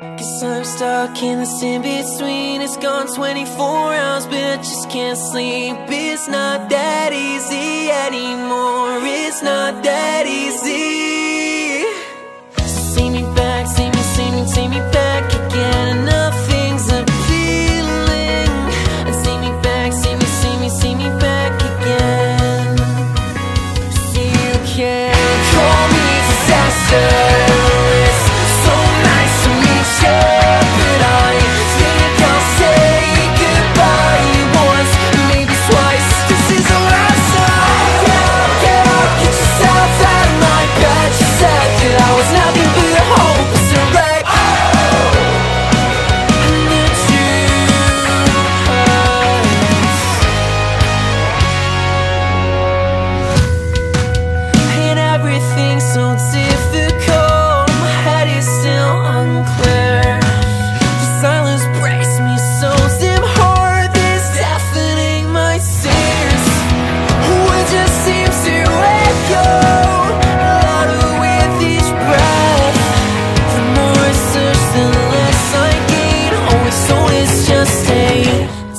Cause I'm stuck in this in between. It's gone 24 hours, but I just can't sleep. It's not that easy anymore. It's not that easy.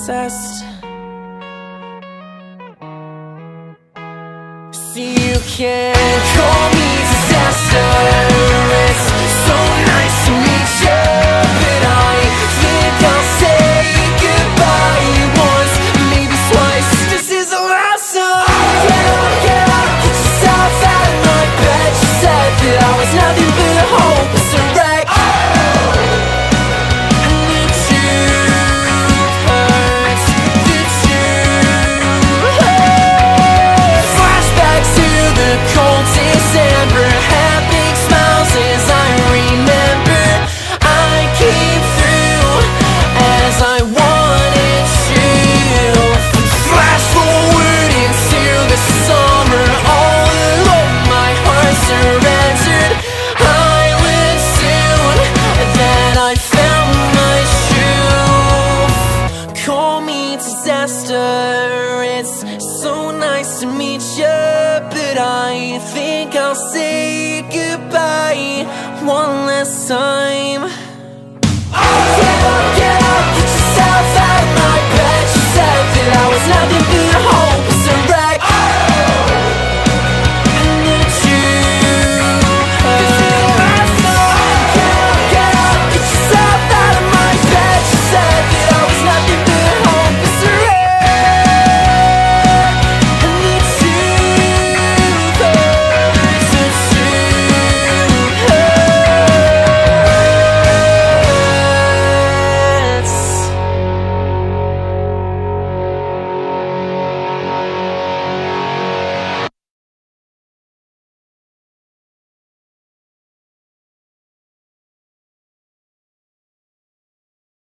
obsessed. So you can call me disaster so nice to meet you But I think I'll say goodbye once Maybe twice, this is the last time. Get get get out of my bed said that I was nothing but a sister It's so nice to meet you But I think I'll say